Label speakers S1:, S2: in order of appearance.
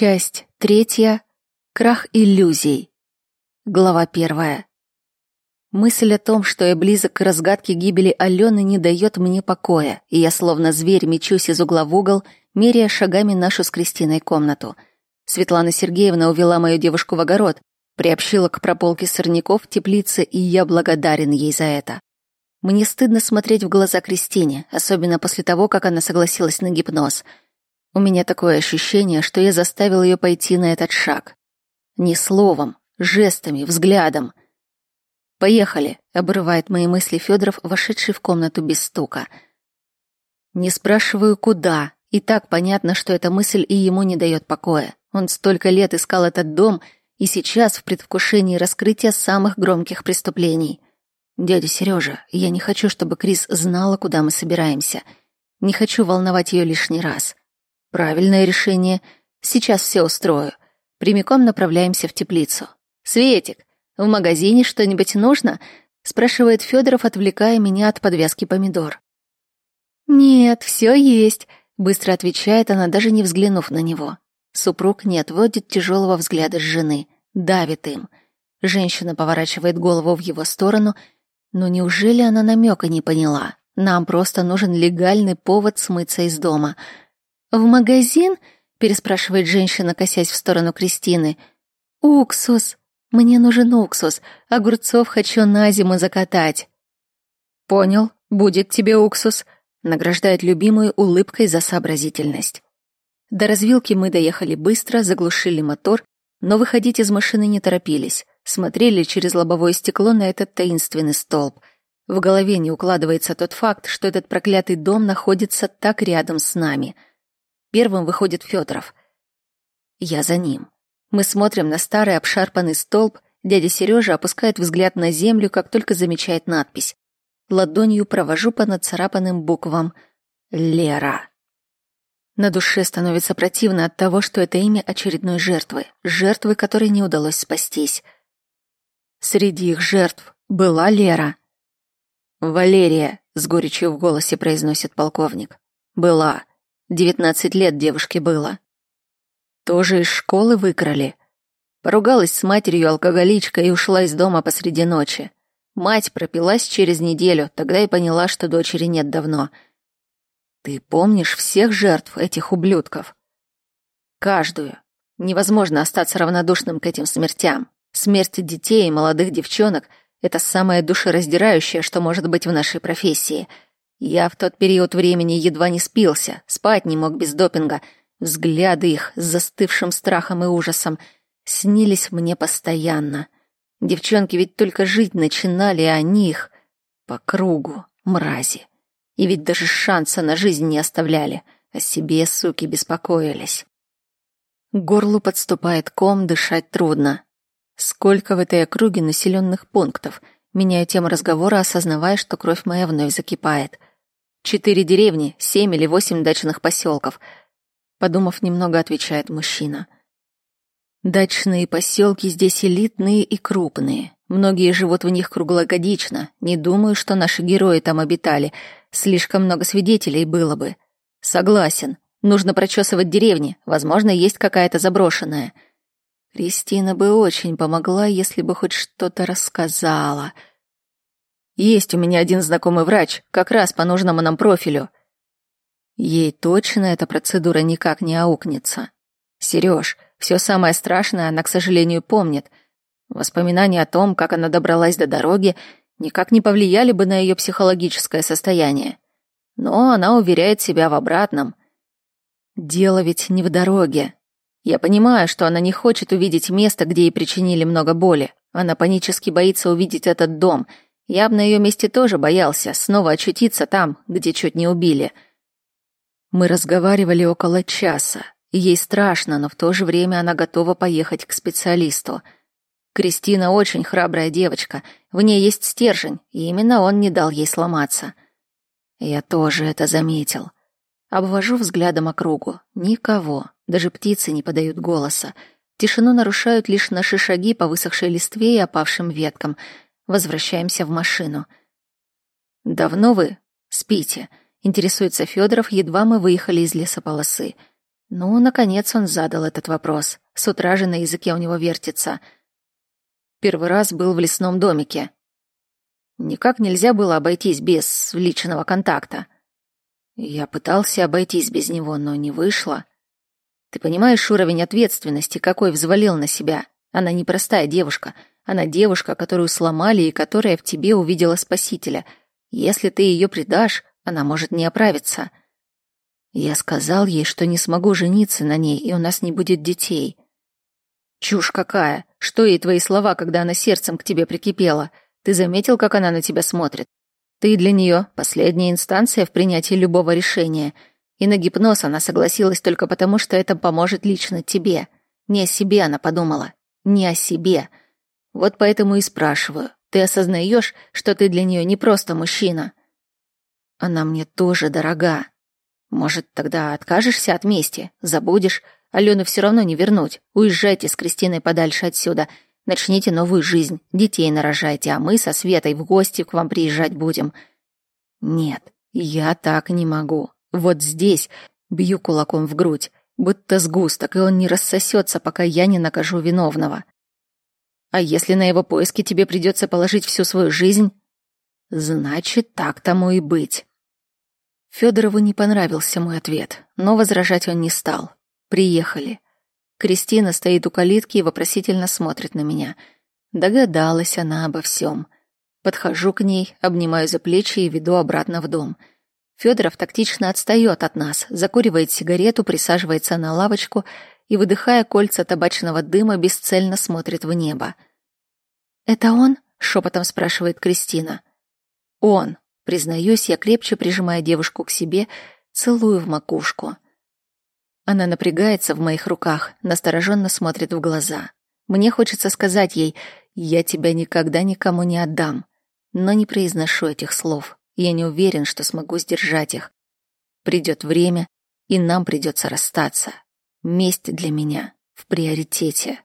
S1: Часть третья. Крах иллюзий. Глава первая. Мысль о том, что я близок к разгадке гибели Алены, не дает мне покоя, и я словно зверь мечусь из угла в угол, меряя шагами нашу с Кристиной комнату. Светлана Сергеевна увела мою девушку в огород, приобщила к прополке сорняков в теплице, и я благодарен ей за это. Мне стыдно смотреть в глаза Кристине, особенно после того, как она согласилась на гипноз — у меня такое ощущение, что я заставил ее пойти на этот шаг. Не словом, жестами, взглядом. «Поехали», — обрывает мои мысли Федоров, вошедший в комнату без стука. Не спрашиваю, куда, и так понятно, что эта мысль и ему не дает покоя. Он столько лет искал этот дом, и сейчас в предвкушении раскрытия самых громких преступлений. «Дядя Сережа, я не хочу, чтобы Крис знала, куда мы собираемся. Не хочу волновать ее лишний раз. Правильное решение. Сейчас все устрою. Прямиком направляемся в теплицу. Светик, в магазине что-нибудь нужно? спрашивает Федоров, отвлекая меня от подвязки помидор. Нет, все есть, быстро отвечает она, даже не взглянув на него. Супруг не отводит тяжелого взгляда с жены, давит им. Женщина поворачивает голову в его сторону, но неужели она намека не поняла? Нам просто нужен легальный повод смыться из дома — «В магазин?» — переспрашивает женщина, косясь в сторону Кристины. «Уксус. Мне нужен уксус. Огурцов хочу на зиму закатать». «Понял. Будет тебе уксус», — награждает любимую улыбкой за сообразительность. До развилки мы доехали быстро, заглушили мотор, но выходить из машины не торопились. Смотрели через лобовое стекло на этот таинственный столб. В голове не укладывается тот факт, что этот проклятый дом находится так рядом с нами — Первым выходит Федоров. Я за ним. Мы смотрим на старый обшарпанный столб. Дядя Сережа опускает взгляд на землю, как только замечает надпись. Ладонью провожу по нацарапанным буквам «Лера». На душе становится противно от того, что это имя очередной жертвы, жертвы, которой не удалось спастись. Среди их жертв была Лера. «Валерия», — с горечью в голосе произносит полковник. «Была. Девятнадцать лет девушке было. Тоже из школы выкрали. Поругалась с матерью алкоголичкой и ушла из дома посреди ночи. Мать пропилась через неделю, тогда и поняла, что дочери нет давно. Ты помнишь всех жертв этих ублюдков? Каждую. Невозможно остаться равнодушным к этим смертям. Смерть детей и молодых девчонок — это самое душераздирающее, что может быть в нашей профессии — я в тот период времени едва не спился, спать не мог без допинга. Взгляды их с застывшим страхом и ужасом снились мне постоянно. Девчонки ведь только жить начинали, а они их по кругу, мрази. И ведь даже шанса на жизнь не оставляли, о себе, суки, беспокоились. К горлу подступает ком, дышать трудно. Сколько в этой округе населенных пунктов? Меняю тему разговора, осознавая, что кровь моя вновь закипает. Четыре деревни, семь или восемь дачных поселков. Подумав немного, отвечает мужчина. Дачные поселки здесь элитные и крупные. Многие живут в них круглогодично. Не думаю, что наши герои там обитали. Слишком много свидетелей было бы. Согласен. Нужно прочесывать деревни. Возможно, есть какая-то заброшенная. Кристина бы очень помогла, если бы хоть что-то рассказала. Есть у меня один знакомый врач, как раз по нужному нам профилю. Ей точно эта процедура никак не аукнется. Сереж, все самое страшное она, к сожалению, помнит. Воспоминания о том, как она добралась до дороги, никак не повлияли бы на ее психологическое состояние. Но она уверяет себя в обратном. Дело ведь не в дороге. Я понимаю, что она не хочет увидеть место, где ей причинили много боли. Она панически боится увидеть этот дом — я бы на ее месте тоже боялся снова очутиться там, где чуть не убили. Мы разговаривали около часа. Ей страшно, но в то же время она готова поехать к специалисту. Кристина очень храбрая девочка, в ней есть стержень, и именно он не дал ей сломаться. Я тоже это заметил. Обвожу взглядом округу. Никого, даже птицы не подают голоса. Тишину нарушают лишь наши шаги по высохшей листве и опавшим веткам — Возвращаемся в машину. «Давно вы спите?» — интересуется Федоров, едва мы выехали из лесополосы. Ну, наконец он задал этот вопрос. С утра же на языке у него вертится. Первый раз был в лесном домике. Никак нельзя было обойтись без личного контакта. Я пытался обойтись без него, но не вышло. Ты понимаешь уровень ответственности, какой взвалил на себя? Она непростая девушка. Она девушка, которую сломали и которая в тебе увидела спасителя. Если ты ее предашь, она может не оправиться. Я сказал ей, что не смогу жениться на ней, и у нас не будет детей. Чушь какая! Что ей твои слова, когда она сердцем к тебе прикипела? Ты заметил, как она на тебя смотрит? Ты для нее последняя инстанция в принятии любого решения. И на гипноз она согласилась только потому, что это поможет лично тебе. Не о себе она подумала. Не о себе. Вот поэтому и спрашиваю. Ты осознаешь, что ты для нее не просто мужчина? Она мне тоже дорога. Может, тогда откажешься от мести, забудешь? Алену все равно не вернуть. Уезжайте с Кристиной подальше отсюда. Начните новую жизнь, детей нарожайте, а мы со Светой в гости к вам приезжать будем. Нет, я так не могу. Вот здесь бью кулаком в грудь, будто сгусток, и он не рассосется, пока я не накажу виновного. А если на его поиски тебе придется положить всю свою жизнь? Значит, так тому и быть. Федорову не понравился мой ответ, но возражать он не стал. Приехали. Кристина стоит у калитки и вопросительно смотрит на меня. Догадалась она обо всем. Подхожу к ней, обнимаю за плечи и веду обратно в дом. Федоров тактично отстает от нас, закуривает сигарету, присаживается на лавочку и, выдыхая кольца табачного дыма, бесцельно смотрит в небо. «Это он?» — шепотом спрашивает Кристина. «Он», Признаюсь, я крепче прижимая девушку к себе, целую в макушку. Она напрягается в моих руках, настороженно смотрит в глаза. Мне хочется сказать ей «Я тебя никогда никому не отдам», но не произношу этих слов. Я не уверен, что смогу сдержать их. Придет время, и нам придется расстаться. Месть для меня в приоритете.